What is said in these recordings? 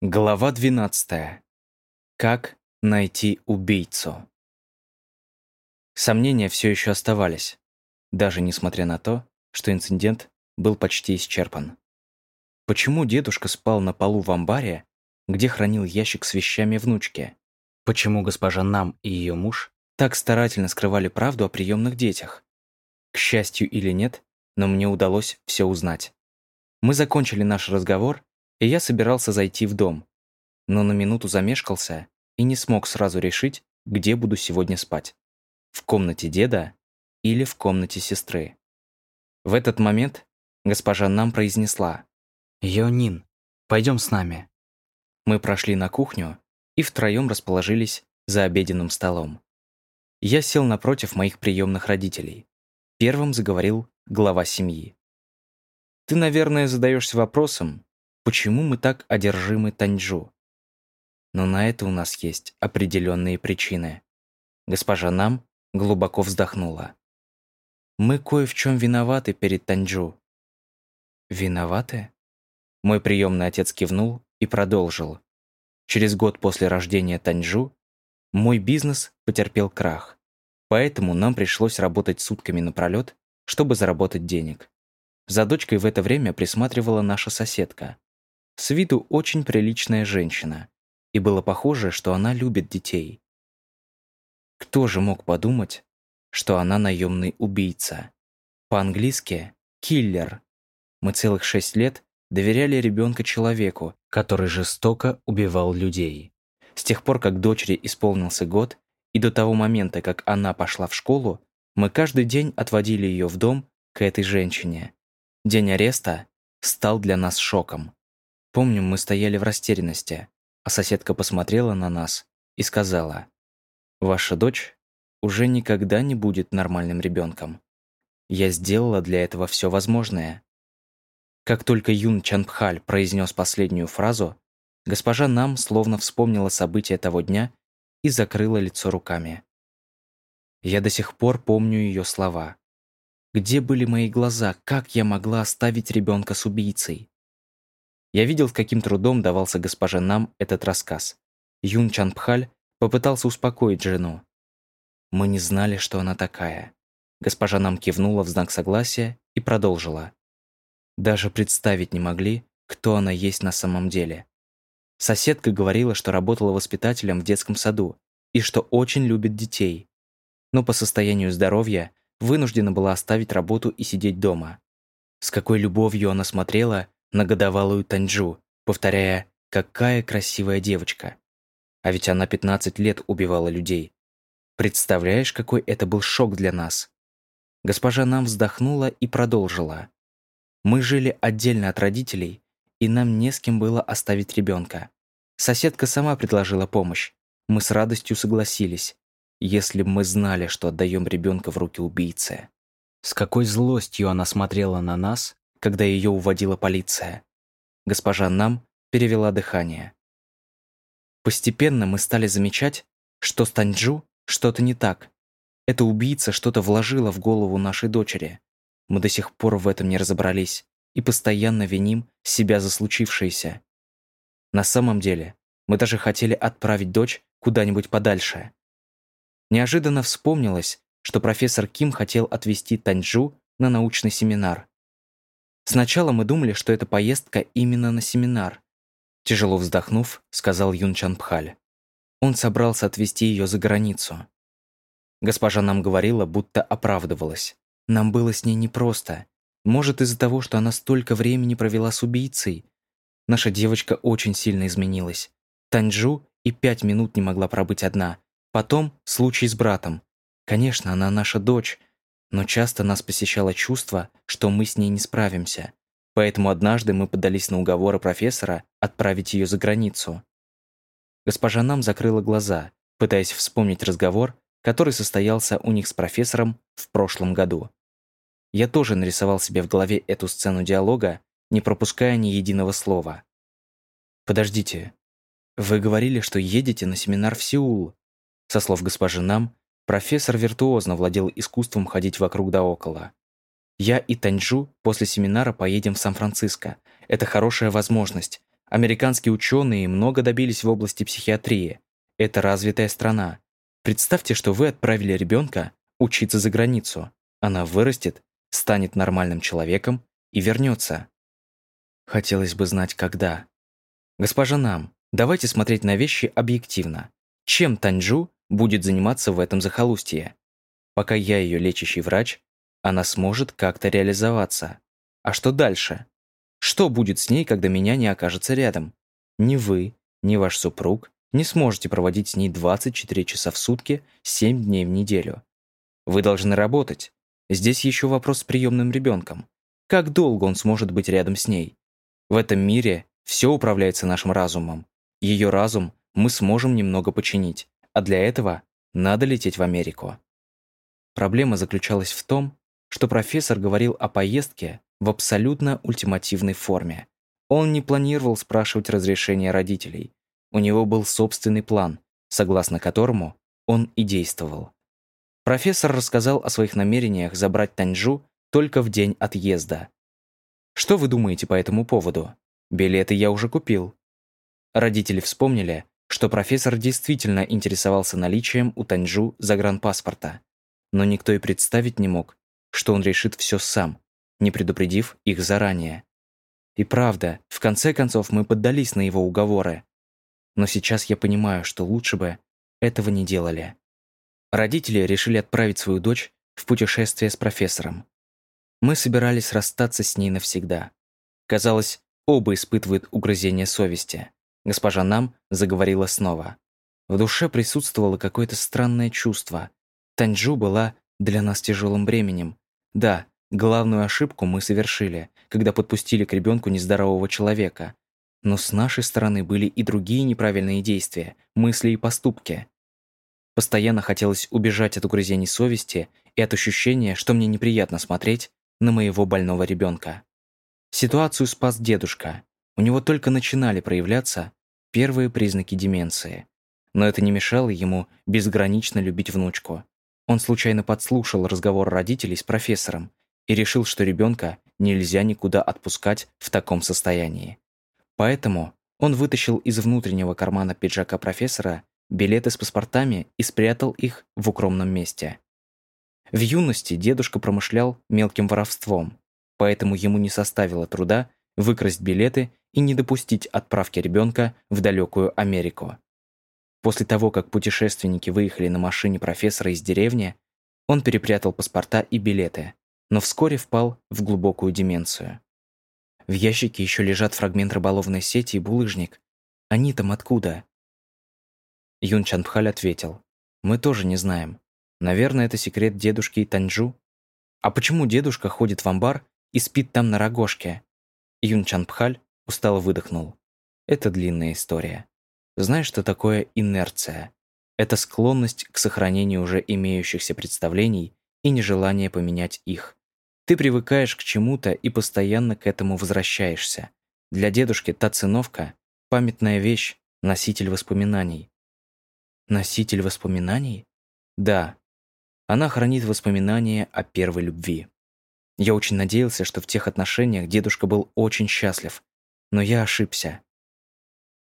Глава 12. Как найти убийцу? Сомнения все еще оставались, даже несмотря на то, что инцидент был почти исчерпан. Почему дедушка спал на полу в амбаре, где хранил ящик с вещами внучки? Почему госпожа Нам и ее муж так старательно скрывали правду о приемных детях? К счастью или нет, но мне удалось все узнать. Мы закончили наш разговор и я собирался зайти в дом, но на минуту замешкался и не смог сразу решить, где буду сегодня спать. В комнате деда или в комнате сестры. В этот момент госпожа нам произнесла «Йонин, пойдем с нами». Мы прошли на кухню и втроем расположились за обеденным столом. Я сел напротив моих приемных родителей. Первым заговорил глава семьи. «Ты, наверное, задаешься вопросом, почему мы так одержимы Таньчжу. Но на это у нас есть определенные причины. Госпожа Нам глубоко вздохнула. Мы кое в чем виноваты перед Таньчжу. Виноваты? Мой приемный отец кивнул и продолжил. Через год после рождения Таньчжу мой бизнес потерпел крах. Поэтому нам пришлось работать сутками напролет, чтобы заработать денег. За дочкой в это время присматривала наша соседка. С виду очень приличная женщина, и было похоже, что она любит детей. Кто же мог подумать, что она наемный убийца? По-английски «киллер». Мы целых шесть лет доверяли ребенка человеку, который жестоко убивал людей. С тех пор, как дочери исполнился год, и до того момента, как она пошла в школу, мы каждый день отводили ее в дом к этой женщине. День ареста стал для нас шоком. Помню, мы стояли в растерянности, а соседка посмотрела на нас и сказала, «Ваша дочь уже никогда не будет нормальным ребенком. Я сделала для этого все возможное». Как только Юн Чанпхаль произнес последнюю фразу, госпожа Нам словно вспомнила события того дня и закрыла лицо руками. Я до сих пор помню ее слова. Где были мои глаза? Как я могла оставить ребенка с убийцей? Я видел, с каким трудом давался госпоже Нам этот рассказ. Юн Чанпхаль попытался успокоить жену. Мы не знали, что она такая. Госпожа Нам кивнула в знак согласия и продолжила. Даже представить не могли, кто она есть на самом деле. Соседка говорила, что работала воспитателем в детском саду и что очень любит детей. Но по состоянию здоровья вынуждена была оставить работу и сидеть дома. С какой любовью она смотрела на годовалую Таньчжу, повторяя «какая красивая девочка». А ведь она 15 лет убивала людей. Представляешь, какой это был шок для нас? Госпожа нам вздохнула и продолжила. Мы жили отдельно от родителей, и нам не с кем было оставить ребенка. Соседка сама предложила помощь. Мы с радостью согласились, если бы мы знали, что отдаем ребенка в руки убийцы. С какой злостью она смотрела на нас, когда ее уводила полиция. Госпожа Нам перевела дыхание. Постепенно мы стали замечать, что с Таньчжу что-то не так. Эта убийца что-то вложила в голову нашей дочери. Мы до сих пор в этом не разобрались и постоянно виним себя за случившееся. На самом деле, мы даже хотели отправить дочь куда-нибудь подальше. Неожиданно вспомнилось, что профессор Ким хотел отвезти Таньчжу на научный семинар. Сначала мы думали, что это поездка именно на семинар. Тяжело вздохнув, сказал Юн Чан Пхаль. Он собрался отвезти ее за границу. Госпожа нам говорила, будто оправдывалась. Нам было с ней непросто. Может, из-за того, что она столько времени провела с убийцей. Наша девочка очень сильно изменилась. Таньчжу и пять минут не могла пробыть одна. Потом случай с братом. Конечно, она наша дочь, но часто нас посещало чувство, что мы с ней не справимся. Поэтому однажды мы подались на уговоры профессора отправить ее за границу. Госпожа нам закрыла глаза, пытаясь вспомнить разговор, который состоялся у них с профессором в прошлом году. Я тоже нарисовал себе в голове эту сцену диалога, не пропуская ни единого слова. «Подождите, вы говорили, что едете на семинар в Сеул?» Со слов госпожи Нам, Профессор виртуозно владел искусством ходить вокруг да около. Я и Таньчжу после семинара поедем в Сан-Франциско. Это хорошая возможность. Американские ученые много добились в области психиатрии. Это развитая страна. Представьте, что вы отправили ребенка учиться за границу. Она вырастет, станет нормальным человеком и вернется. Хотелось бы знать, когда. Госпожа Нам, давайте смотреть на вещи объективно. Чем Таньжу будет заниматься в этом захолустье? Пока я ее лечащий врач, она сможет как-то реализоваться. А что дальше? Что будет с ней, когда меня не окажется рядом? Ни вы, ни ваш супруг не сможете проводить с ней 24 часа в сутки, 7 дней в неделю. Вы должны работать. Здесь еще вопрос с приемным ребенком. Как долго он сможет быть рядом с ней? В этом мире все управляется нашим разумом. Ее разум мы сможем немного починить, а для этого надо лететь в Америку. Проблема заключалась в том, что профессор говорил о поездке в абсолютно ультимативной форме. Он не планировал спрашивать разрешения родителей. У него был собственный план, согласно которому он и действовал. Профессор рассказал о своих намерениях забрать Таньжу только в день отъезда. Что вы думаете по этому поводу? Билеты я уже купил. Родители вспомнили, что профессор действительно интересовался наличием у Таньжу загранпаспорта. Но никто и представить не мог, что он решит все сам, не предупредив их заранее. И правда, в конце концов мы поддались на его уговоры. Но сейчас я понимаю, что лучше бы этого не делали. Родители решили отправить свою дочь в путешествие с профессором. Мы собирались расстаться с ней навсегда. Казалось, оба испытывают угрызение совести. Госпожа Нам заговорила снова. В душе присутствовало какое-то странное чувство. Таньчжу была для нас тяжелым бременем. Да, Главную ошибку мы совершили, когда подпустили к ребенку нездорового человека. Но с нашей стороны были и другие неправильные действия, мысли и поступки. Постоянно хотелось убежать от угрызений совести и от ощущения, что мне неприятно смотреть на моего больного ребенка. Ситуацию спас дедушка. У него только начинали проявляться первые признаки деменции. Но это не мешало ему безгранично любить внучку. Он случайно подслушал разговор родителей с профессором и решил, что ребенка нельзя никуда отпускать в таком состоянии. Поэтому он вытащил из внутреннего кармана пиджака профессора билеты с паспортами и спрятал их в укромном месте. В юности дедушка промышлял мелким воровством, поэтому ему не составило труда выкрасть билеты и не допустить отправки ребенка в далекую Америку. После того, как путешественники выехали на машине профессора из деревни, он перепрятал паспорта и билеты, но вскоре впал в глубокую деменцию. В ящике еще лежат фрагмент рыболовной сети и булыжник. Они там откуда? Юн Чанпхаль ответил. Мы тоже не знаем. Наверное, это секрет дедушки и Таньжу. А почему дедушка ходит в амбар и спит там на рогожке? Юн Чанпхаль устало выдохнул. Это длинная история. Знаешь, что такое инерция? Это склонность к сохранению уже имеющихся представлений и нежелание поменять их. Ты привыкаешь к чему-то и постоянно к этому возвращаешься. Для дедушки та циновка — памятная вещь, носитель воспоминаний. Носитель воспоминаний? Да. Она хранит воспоминания о первой любви. Я очень надеялся, что в тех отношениях дедушка был очень счастлив, но я ошибся.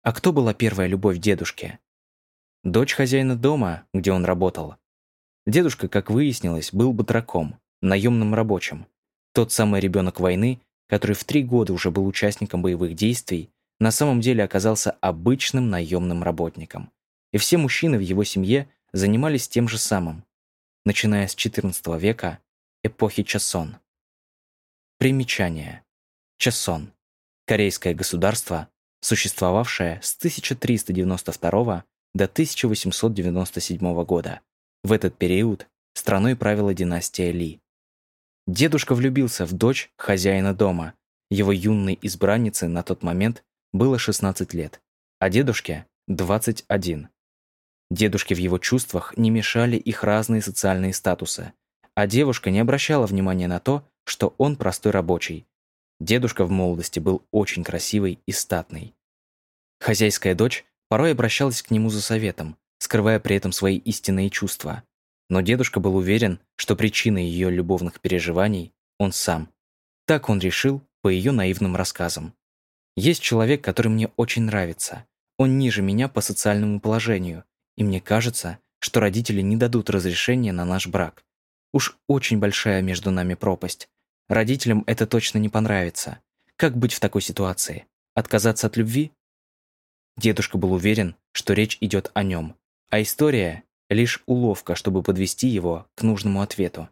А кто была первая любовь дедушки? Дочь хозяина дома, где он работал. Дедушка, как выяснилось, был батраком, наемным рабочим. Тот самый ребенок войны, который в три года уже был участником боевых действий, на самом деле оказался обычным наемным работником. И все мужчины в его семье занимались тем же самым, начиная с XIV века, эпохи Часон. Примечание. Часон. Корейское государство, существовавшее с 1392 до 1897 года. В этот период страной правила династия Ли. Дедушка влюбился в дочь хозяина дома. Его юной избраннице на тот момент было 16 лет, а дедушке – 21. Дедушке в его чувствах не мешали их разные социальные статусы, а девушка не обращала внимания на то, что он простой рабочий. Дедушка в молодости был очень красивый и статный. Хозяйская дочь порой обращалась к нему за советом, скрывая при этом свои истинные чувства. Но дедушка был уверен, что причиной ее любовных переживаний он сам. Так он решил по ее наивным рассказам. Есть человек, который мне очень нравится. Он ниже меня по социальному положению, и мне кажется, что родители не дадут разрешения на наш брак. Уж очень большая между нами пропасть. Родителям это точно не понравится. Как быть в такой ситуации? Отказаться от любви? Дедушка был уверен, что речь идет о нем, а история — лишь уловка, чтобы подвести его к нужному ответу.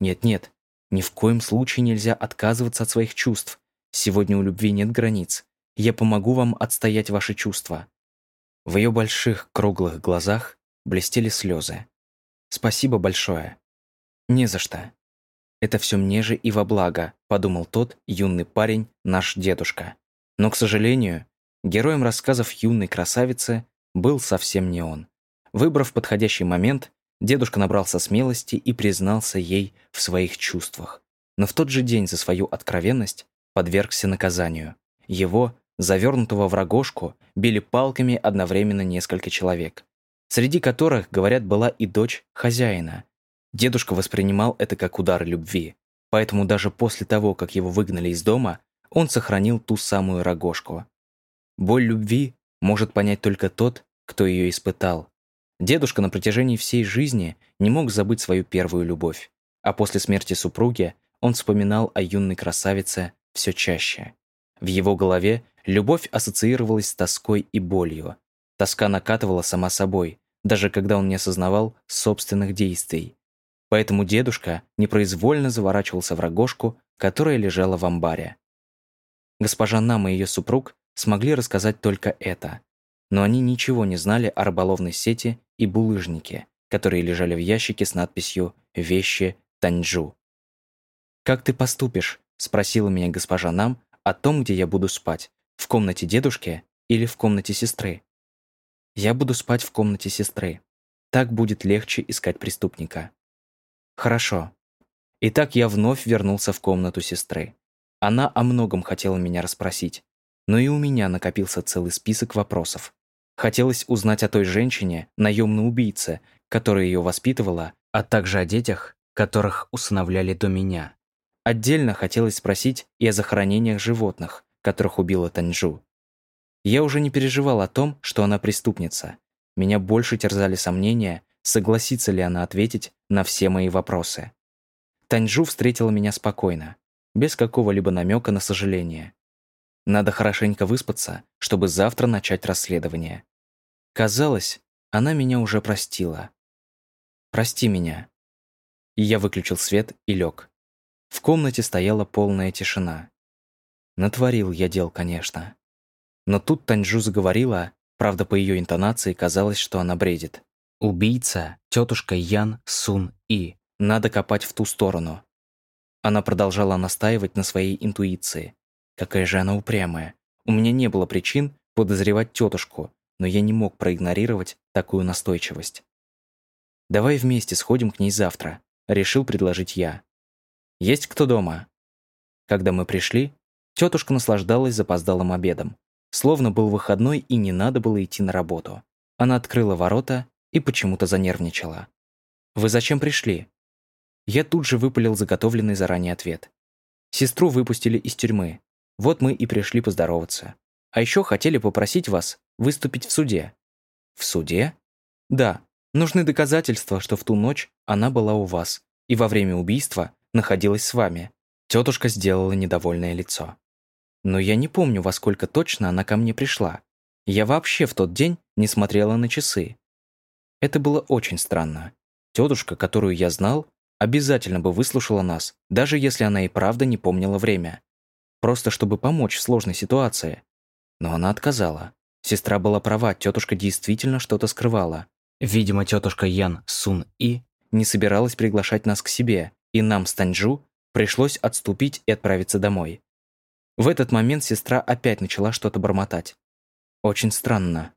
Нет-нет, ни в коем случае нельзя отказываться от своих чувств. Сегодня у любви нет границ. Я помогу вам отстоять ваши чувства. В ее больших круглых глазах блестели слезы. Спасибо большое. Не за что. Это все мне же и во благо, подумал тот юный парень, наш дедушка. Но, к сожалению, героем рассказов юной красавицы был совсем не он. Выбрав подходящий момент, дедушка набрался смелости и признался ей в своих чувствах. Но в тот же день за свою откровенность подвергся наказанию. Его, завернутого в рогожку, били палками одновременно несколько человек, среди которых, говорят, была и дочь хозяина. Дедушка воспринимал это как удар любви, поэтому даже после того, как его выгнали из дома, он сохранил ту самую рогожку. Боль любви может понять только тот, кто ее испытал. Дедушка на протяжении всей жизни не мог забыть свою первую любовь, а после смерти супруги он вспоминал о юной красавице все чаще. В его голове любовь ассоциировалась с тоской и болью. Тоска накатывала сама собой, даже когда он не осознавал собственных действий. Поэтому дедушка непроизвольно заворачивался в рогожку, которая лежала в амбаре. Госпожа Нам и ее супруг смогли рассказать только это. Но они ничего не знали о рыболовной сети и булыжнике, которые лежали в ящике с надписью «Вещи Таньчжу». «Как ты поступишь?» – спросила меня госпожа Нам о том, где я буду спать, в комнате дедушки или в комнате сестры. Я буду спать в комнате сестры. Так будет легче искать преступника. Хорошо. Итак, я вновь вернулся в комнату сестры. Она о многом хотела меня расспросить, но и у меня накопился целый список вопросов. Хотелось узнать о той женщине, наемной убийце, которая ее воспитывала, а также о детях, которых усыновляли до меня. Отдельно хотелось спросить и о захоронениях животных, которых убила Таньжу. Я уже не переживал о том, что она преступница. Меня больше терзали сомнения, согласится ли она ответить на все мои вопросы. Таньжу встретила меня спокойно без какого-либо намека на сожаление. Надо хорошенько выспаться, чтобы завтра начать расследование. Казалось, она меня уже простила. «Прости меня». И я выключил свет и лег. В комнате стояла полная тишина. Натворил я дел, конечно. Но тут Таньжу заговорила, правда, по ее интонации казалось, что она бредит. «Убийца, тетушка Ян Сун И. Надо копать в ту сторону. Она продолжала настаивать на своей интуиции. Какая же она упрямая. У меня не было причин подозревать тетушку, но я не мог проигнорировать такую настойчивость. «Давай вместе сходим к ней завтра», — решил предложить я. «Есть кто дома?» Когда мы пришли, тетушка наслаждалась запоздалым обедом. Словно был выходной и не надо было идти на работу. Она открыла ворота и почему-то занервничала. «Вы зачем пришли?» Я тут же выпалил заготовленный заранее ответ. Сестру выпустили из тюрьмы. Вот мы и пришли поздороваться. А еще хотели попросить вас выступить в суде. В суде? Да. Нужны доказательства, что в ту ночь она была у вас и во время убийства находилась с вами. Тетушка сделала недовольное лицо. Но я не помню, во сколько точно она ко мне пришла. Я вообще в тот день не смотрела на часы. Это было очень странно. Тетушка, которую я знал, обязательно бы выслушала нас, даже если она и правда не помнила время. Просто чтобы помочь в сложной ситуации. Но она отказала. Сестра была права, тетушка действительно что-то скрывала. Видимо, тетушка Ян Сун И не собиралась приглашать нас к себе, и нам с Таньжу пришлось отступить и отправиться домой. В этот момент сестра опять начала что-то бормотать. Очень странно.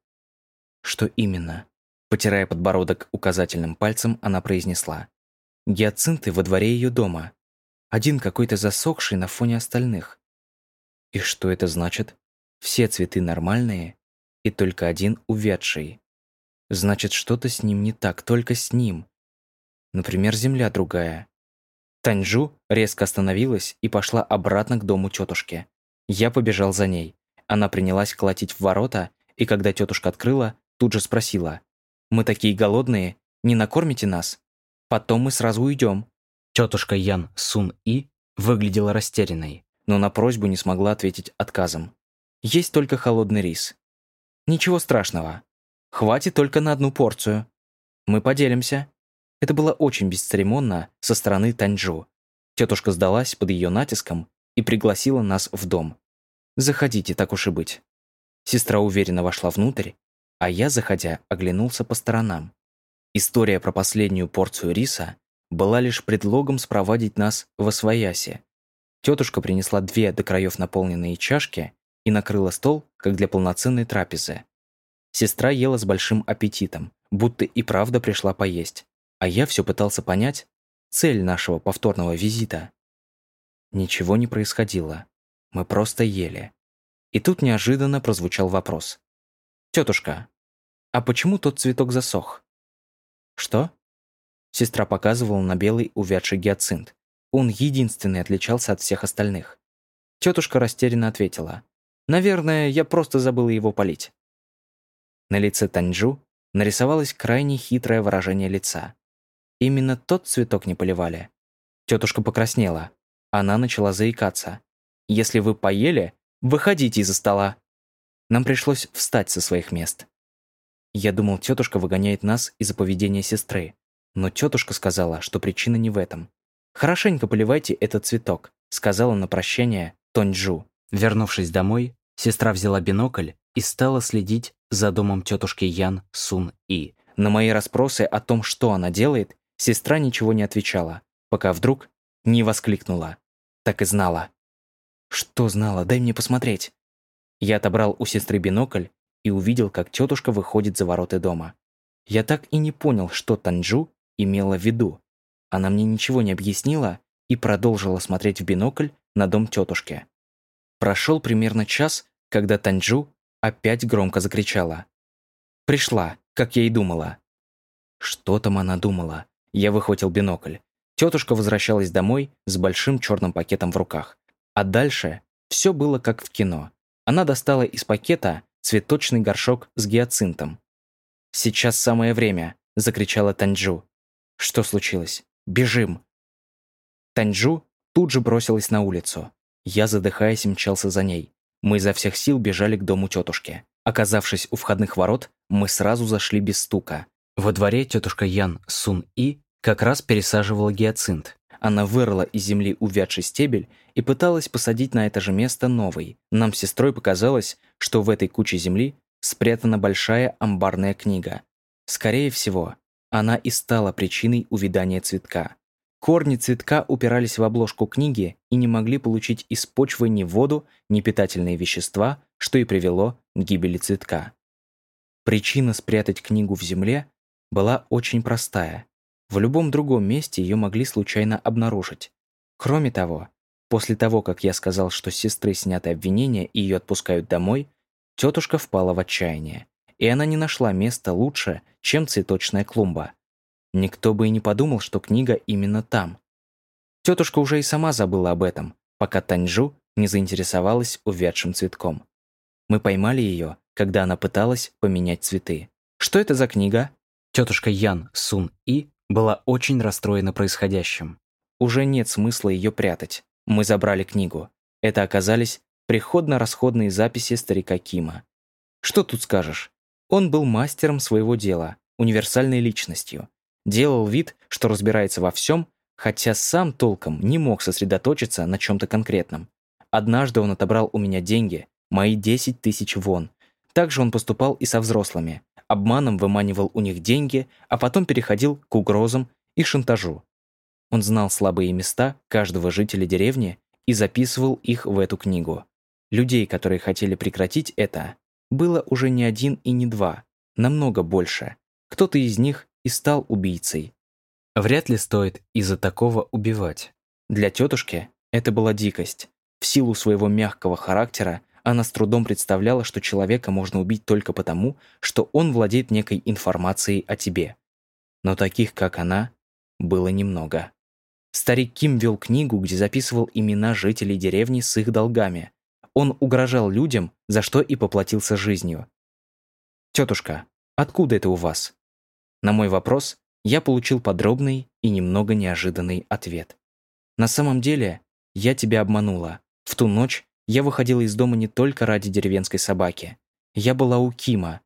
Что именно? Потирая подбородок указательным пальцем, она произнесла. Гиацинты во дворе ее дома. Один какой-то засохший на фоне остальных. И что это значит? Все цветы нормальные, и только один увядший. Значит, что-то с ним не так, только с ним. Например, земля другая. Таньжу резко остановилась и пошла обратно к дому тетушки. Я побежал за ней. Она принялась колотить в ворота, и когда тетушка открыла, тут же спросила. «Мы такие голодные, не накормите нас? Потом мы сразу уйдем». Тетушка Ян Сун И выглядела растерянной, но на просьбу не смогла ответить отказом. «Есть только холодный рис». «Ничего страшного. Хватит только на одну порцию. Мы поделимся». Это было очень бесцеремонно со стороны Таньчжу. Тетушка сдалась под ее натиском и пригласила нас в дом. «Заходите, так уж и быть». Сестра уверенно вошла внутрь, а я, заходя, оглянулся по сторонам. История про последнюю порцию риса была лишь предлогом спровадить нас в Освояси. Тетушка принесла две до краев наполненные чашки и накрыла стол, как для полноценной трапезы. Сестра ела с большим аппетитом, будто и правда пришла поесть. А я все пытался понять цель нашего повторного визита. Ничего не происходило. Мы просто ели. И тут неожиданно прозвучал вопрос. «Тетушка, а почему тот цветок засох?» «Что?» Сестра показывала на белый увядший гиацинт. Он единственный отличался от всех остальных. Тетушка растерянно ответила. «Наверное, я просто забыла его полить». На лице Таньжу нарисовалось крайне хитрое выражение лица. Именно тот цветок не поливали. Тетушка покраснела. Она начала заикаться. «Если вы поели, выходите из-за стола». Нам пришлось встать со своих мест. Я думал, тетушка выгоняет нас из-за поведения сестры. Но тетушка сказала, что причина не в этом. «Хорошенько поливайте этот цветок», сказала на прощание Тоньжу. Вернувшись домой, сестра взяла бинокль и стала следить за домом тетушки Ян Сун И. На мои расспросы о том, что она делает, сестра ничего не отвечала, пока вдруг не воскликнула. Так и знала. «Что знала? Дай мне посмотреть». Я отобрал у сестры бинокль и увидел, как тетушка выходит за ворота дома. Я так и не понял, что Танджу имела в виду. Она мне ничего не объяснила и продолжила смотреть в бинокль на дом тетушки. Прошел примерно час, когда Танджу опять громко закричала. Пришла, как я и думала. Что там она думала? Я выхватил бинокль. Тетушка возвращалась домой с большим черным пакетом в руках. А дальше все было как в кино. Она достала из пакета цветочный горшок с гиацинтом. «Сейчас самое время», — закричала Танджу. «Что случилось? Бежим!» Танджу тут же бросилась на улицу. Я, задыхаясь, мчался за ней. Мы изо всех сил бежали к дому тетушки. Оказавшись у входных ворот, мы сразу зашли без стука. Во дворе тетушка Ян Сун И как раз пересаживала гиацинт. Она вырыла из земли увядший стебель и пыталась посадить на это же место новый. Нам с сестрой показалось, что в этой куче земли спрятана большая амбарная книга. Скорее всего, она и стала причиной увядания цветка. Корни цветка упирались в обложку книги и не могли получить из почвы ни воду, ни питательные вещества, что и привело к гибели цветка. Причина спрятать книгу в земле была очень простая. В любом другом месте ее могли случайно обнаружить. Кроме того, после того, как я сказал, что с сестры сняты обвинения и ее отпускают домой, тетушка впала в отчаяние, и она не нашла места лучше, чем цветочная клумба. Никто бы и не подумал, что книга именно там. Тетушка уже и сама забыла об этом, пока Таньжу не заинтересовалась увядшим цветком. Мы поймали ее, когда она пыталась поменять цветы. «Что это за книга?» Тетушка Ян Сун И была очень расстроена происходящим. Уже нет смысла ее прятать. Мы забрали книгу. Это оказались приходно-расходные записи старика Кима. Что тут скажешь? Он был мастером своего дела, универсальной личностью. Делал вид, что разбирается во всем, хотя сам толком не мог сосредоточиться на чем-то конкретном. Однажды он отобрал у меня деньги, мои 10 тысяч вон. Также он поступал и со взрослыми. Обманом выманивал у них деньги, а потом переходил к угрозам и шантажу. Он знал слабые места каждого жителя деревни и записывал их в эту книгу. Людей, которые хотели прекратить это, было уже не один и не два, намного больше. Кто-то из них и стал убийцей. Вряд ли стоит из-за такого убивать. Для тетушки это была дикость. В силу своего мягкого характера она с трудом представляла, что человека можно убить только потому, что он владеет некой информацией о тебе. Но таких, как она, было немного. Старик Ким вел книгу, где записывал имена жителей деревни с их долгами. Он угрожал людям, за что и поплатился жизнью. «Тетушка, откуда это у вас?» На мой вопрос я получил подробный и немного неожиданный ответ. «На самом деле, я тебя обманула. В ту ночь я выходила из дома не только ради деревенской собаки. Я была у Кима.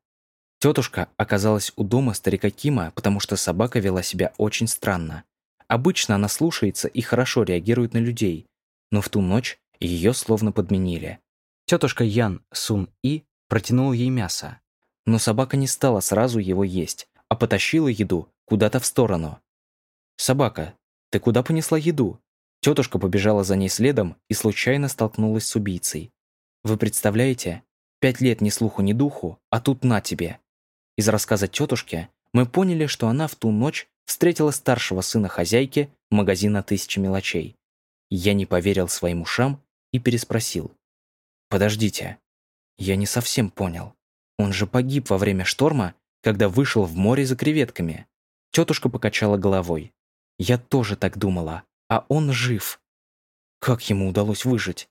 Тетушка оказалась у дома старика Кима, потому что собака вела себя очень странно. Обычно она слушается и хорошо реагирует на людей, но в ту ночь ее словно подменили. Тетушка Ян Сун И протянула ей мясо. Но собака не стала сразу его есть, а потащила еду куда-то в сторону. «Собака, ты куда понесла еду?» Тетушка побежала за ней следом и случайно столкнулась с убийцей. «Вы представляете? Пять лет ни слуху, ни духу, а тут на тебе!» Из рассказа тетушки мы поняли, что она в ту ночь встретила старшего сына хозяйки магазина «Тысячи мелочей». Я не поверил своим ушам и переспросил. «Подождите, я не совсем понял. Он же погиб во время шторма, когда вышел в море за креветками». Тетушка покачала головой. «Я тоже так думала, а он жив. Как ему удалось выжить?»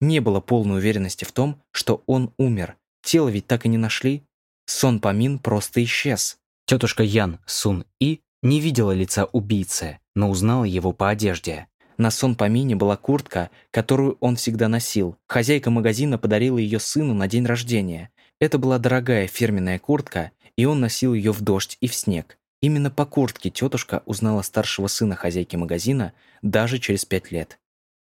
Не было полной уверенности в том, что он умер. Тело ведь так и не нашли. Сон Памин просто исчез. Тетушка Ян Сун И не видела лица убийцы, но узнала его по одежде. На сон Памине была куртка, которую он всегда носил. Хозяйка магазина подарила ее сыну на день рождения. Это была дорогая фирменная куртка, и он носил ее в дождь и в снег. Именно по куртке тетушка узнала старшего сына хозяйки магазина даже через пять лет.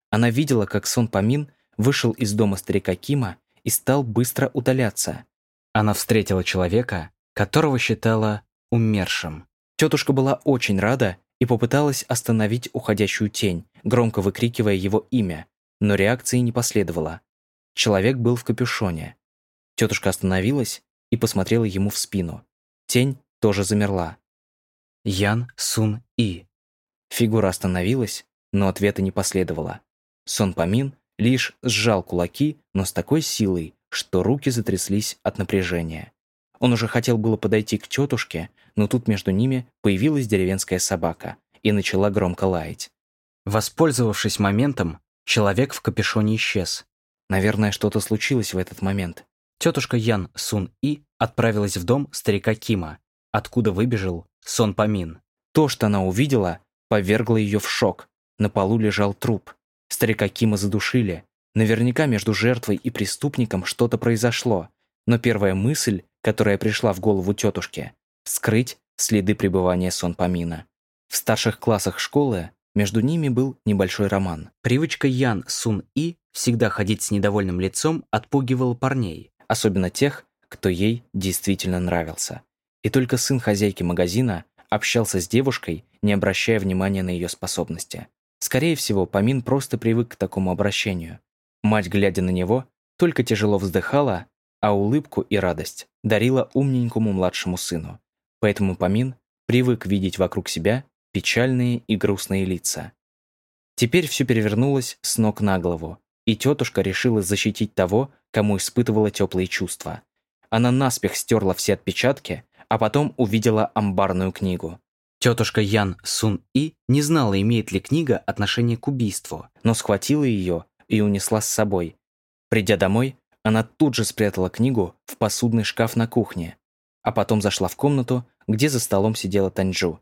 Она видела, как Сон Памин вышел из дома старика Кима и стал быстро удаляться. Она встретила человека, которого считала умершим. Тетушка была очень рада и попыталась остановить уходящую тень, громко выкрикивая его имя, но реакции не последовало. Человек был в капюшоне. Тетушка остановилась и посмотрела ему в спину. Тень тоже замерла. Ян Сун И. Фигура остановилась, но ответа не последовало. Сон Памин лишь сжал кулаки, но с такой силой, что руки затряслись от напряжения. Он уже хотел было подойти к тетушке, но тут между ними появилась деревенская собака и начала громко лаять. Воспользовавшись моментом, человек в капюшоне исчез. Наверное, что-то случилось в этот момент. Тетушка Ян Сун И отправилась в дом старика Кима, откуда выбежал Сон Памин. То, что она увидела, повергло ее в шок. На полу лежал труп. Старика Кима задушили. Наверняка между жертвой и преступником что-то произошло. Но первая мысль, которая пришла в голову тетушке – скрыть следы пребывания Сонпамина. В старших классах школы между ними был небольшой роман. Привычка Ян Сун И всегда ходить с недовольным лицом отпугивала парней, особенно тех, кто ей действительно нравился. И только сын хозяйки магазина общался с девушкой, не обращая внимания на ее способности. Скорее всего, Памин просто привык к такому обращению. Мать, глядя на него, только тяжело вздыхала а улыбку и радость дарила умненькому младшему сыну. Поэтому Памин привык видеть вокруг себя печальные и грустные лица. Теперь все перевернулось с ног на голову, и тетушка решила защитить того, кому испытывала теплые чувства. Она наспех стерла все отпечатки, а потом увидела амбарную книгу. Тетушка Ян Сун И не знала, имеет ли книга отношение к убийству, но схватила ее и унесла с собой. Придя домой, она тут же спрятала книгу в посудный шкаф на кухне, а потом зашла в комнату, где за столом сидела Таньжу.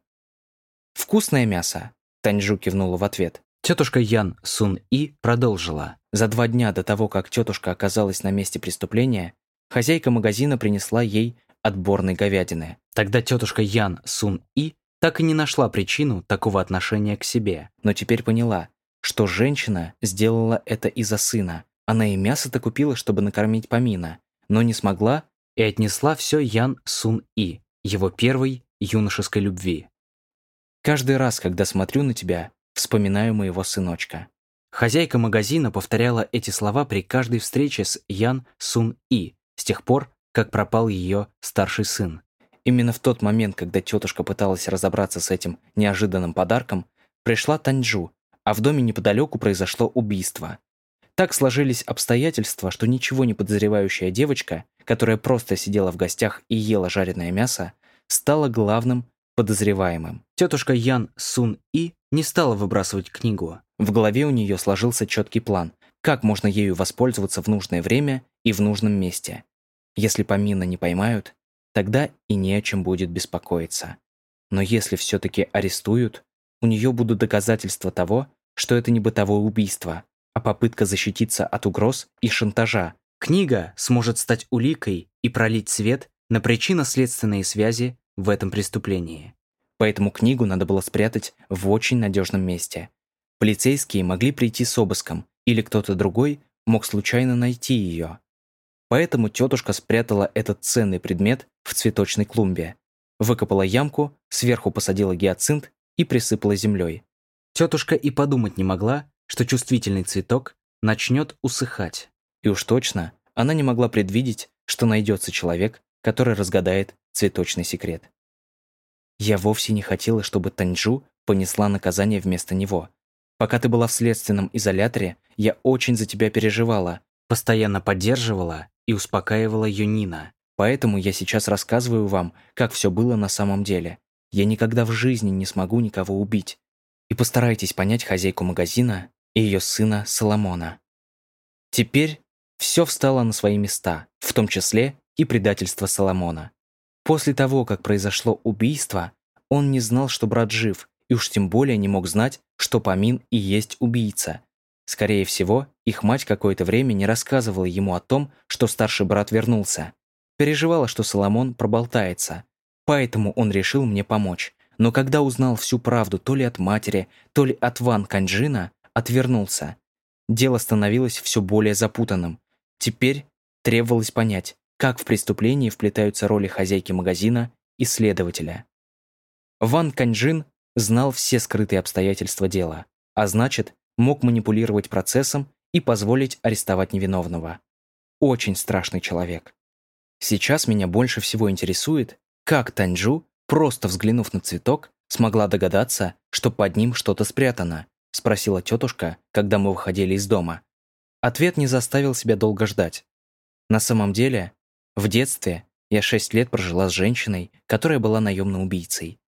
«Вкусное мясо», — Таньжу кивнула в ответ. Тетушка Ян Сун И продолжила. За два дня до того, как тетушка оказалась на месте преступления, хозяйка магазина принесла ей отборной говядины. Тогда тетушка Ян Сун И так и не нашла причину такого отношения к себе, но теперь поняла, что женщина сделала это из-за сына, она и мясо-то купила, чтобы накормить Памина, но не смогла и отнесла все Ян Сун И, его первой юношеской любви. Каждый раз, когда смотрю на тебя, вспоминаю моего сыночка. Хозяйка магазина повторяла эти слова при каждой встрече с Ян Сун И, с тех пор, как пропал ее старший сын. Именно в тот момент, когда тетушка пыталась разобраться с этим неожиданным подарком, пришла Таньжу, а в доме неподалеку произошло убийство. Так сложились обстоятельства, что ничего не подозревающая девочка, которая просто сидела в гостях и ела жареное мясо, стала главным подозреваемым. Тетушка Ян Сун И не стала выбрасывать книгу. В голове у нее сложился четкий план, как можно ею воспользоваться в нужное время и в нужном месте. Если помина не поймают, тогда и не о чем будет беспокоиться. Но если все-таки арестуют, у нее будут доказательства того, что это не бытовое убийство, а попытка защититься от угроз и шантажа. Книга сможет стать уликой и пролить свет на причинно-следственные связи в этом преступлении. Поэтому книгу надо было спрятать в очень надежном месте. Полицейские могли прийти с обыском, или кто-то другой мог случайно найти ее. Поэтому тетушка спрятала этот ценный предмет в цветочной клумбе. Выкопала ямку, сверху посадила гиацинт и присыпала землей. Тетушка и подумать не могла, что чувствительный цветок начнет усыхать. И уж точно она не могла предвидеть, что найдется человек, который разгадает цветочный секрет. Я вовсе не хотела, чтобы Таньчжу понесла наказание вместо него. Пока ты была в следственном изоляторе, я очень за тебя переживала, постоянно поддерживала и успокаивала Юнина. Поэтому я сейчас рассказываю вам, как все было на самом деле. Я никогда в жизни не смогу никого убить. И постарайтесь понять хозяйку магазина и ее сына Соломона. Теперь все встало на свои места, в том числе и предательство Соломона. После того, как произошло убийство, он не знал, что брат жив, и уж тем более не мог знать, что Памин и есть убийца. Скорее всего, их мать какое-то время не рассказывала ему о том, что старший брат вернулся. Переживала, что Соломон проболтается. Поэтому он решил мне помочь. Но когда узнал всю правду то ли от матери, то ли от Ван Канджина, отвернулся. Дело становилось все более запутанным. Теперь требовалось понять, как в преступлении вплетаются роли хозяйки магазина и следователя. Ван Канджин знал все скрытые обстоятельства дела, а значит, мог манипулировать процессом и позволить арестовать невиновного. Очень страшный человек. Сейчас меня больше всего интересует, как Таньжу, просто взглянув на цветок, смогла догадаться, что под ним что-то спрятано, спросила тетушка, когда мы выходили из дома. Ответ не заставил себя долго ждать. На самом деле, в детстве я шесть лет прожила с женщиной, которая была наемной убийцей.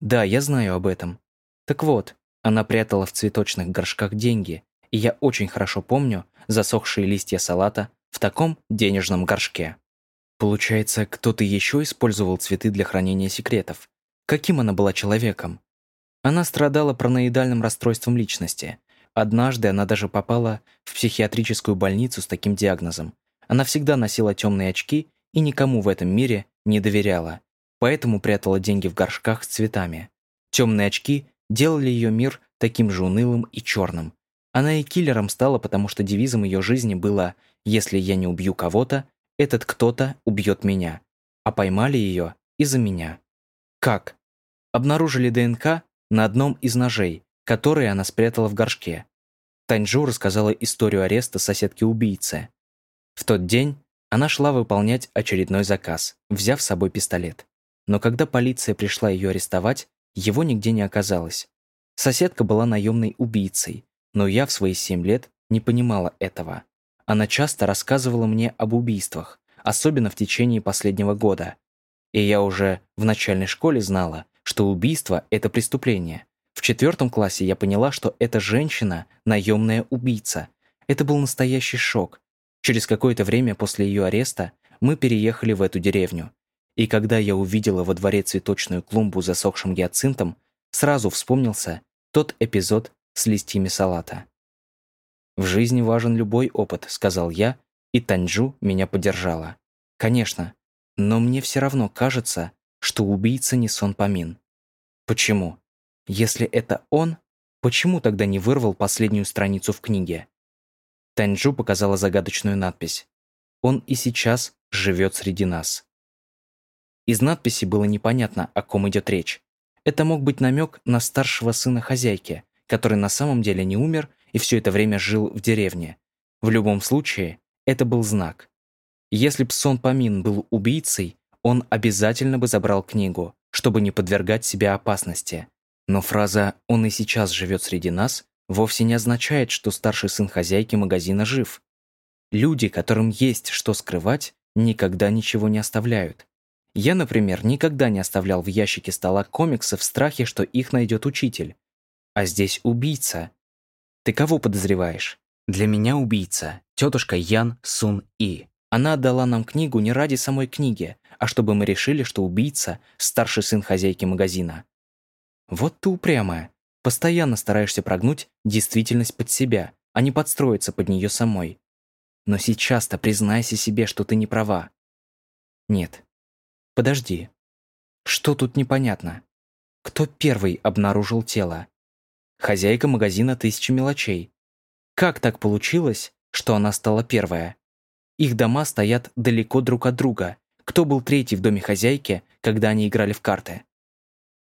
Да, я знаю об этом. Так вот, она прятала в цветочных горшках деньги, и я очень хорошо помню засохшие листья салата в таком денежном горшке. Получается, кто-то еще использовал цветы для хранения секретов. Каким она была человеком? Она страдала параноидальным расстройством личности. Однажды она даже попала в психиатрическую больницу с таким диагнозом. Она всегда носила темные очки и никому в этом мире не доверяла, поэтому прятала деньги в горшках с цветами. Темные очки делали ее мир таким же унылым и черным. Она и киллером стала, потому что девизом ее жизни было «Если я не убью кого-то, этот кто-то убьет меня». А поймали ее из-за меня. Как? Обнаружили ДНК на одном из ножей, которые она спрятала в горшке. Таньжу рассказала историю ареста соседки-убийцы. В тот день она шла выполнять очередной заказ, взяв с собой пистолет. Но когда полиция пришла ее арестовать, его нигде не оказалось. Соседка была наемной убийцей, но я в свои семь лет не понимала этого. Она часто рассказывала мне об убийствах, особенно в течение последнего года. И я уже в начальной школе знала, что убийство – это преступление. В четвертом классе я поняла, что эта женщина – наемная убийца. Это был настоящий шок. Через какое-то время после ее ареста мы переехали в эту деревню. И когда я увидела во дворе цветочную клумбу засохшим гиацинтом, сразу вспомнился тот эпизод с листьями салата. «В жизни важен любой опыт», — сказал я, и Таньжу меня поддержала. «Конечно, но мне все равно кажется, что убийца не Сон Памин. Почему? Если это он, почему тогда не вырвал последнюю страницу в книге?» Таньжу показала загадочную надпись. «Он и сейчас живет среди нас». Из надписи было непонятно, о ком идет речь. Это мог быть намек на старшего сына хозяйки, который на самом деле не умер и все это время жил в деревне. В любом случае, это был знак. Если б Сон Памин был убийцей, он обязательно бы забрал книгу, чтобы не подвергать себя опасности. Но фраза «он и сейчас живет среди нас» вовсе не означает, что старший сын хозяйки магазина жив. Люди, которым есть что скрывать, никогда ничего не оставляют. Я, например, никогда не оставлял в ящике стола комиксы в страхе, что их найдет учитель. А здесь убийца. Ты кого подозреваешь? Для меня убийца – тетушка Ян Сун И. Она отдала нам книгу не ради самой книги, а чтобы мы решили, что убийца – старший сын хозяйки магазина. Вот ты упрямая. Постоянно стараешься прогнуть действительность под себя, а не подстроиться под нее самой. Но сейчас-то признайся себе, что ты не права. Нет. Подожди. Что тут непонятно? Кто первый обнаружил тело? Хозяйка магазина «Тысячи мелочей». Как так получилось, что она стала первая? Их дома стоят далеко друг от друга. Кто был третий в доме хозяйки, когда они играли в карты?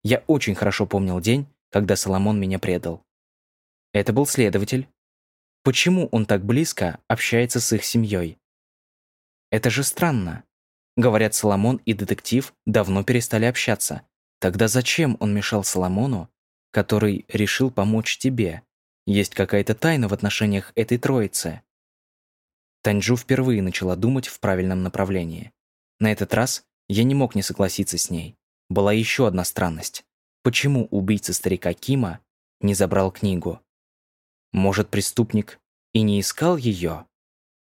Я очень хорошо помнил день, когда Соломон меня предал. Это был следователь. Почему он так близко общается с их семьей? Это же странно. Говорят, Соломон и детектив давно перестали общаться. Тогда зачем он мешал Соломону, который решил помочь тебе? Есть какая-то тайна в отношениях этой троицы. Таньжу впервые начала думать в правильном направлении. На этот раз я не мог не согласиться с ней. Была еще одна странность. Почему убийца старика Кима не забрал книгу? Может, преступник и не искал ее?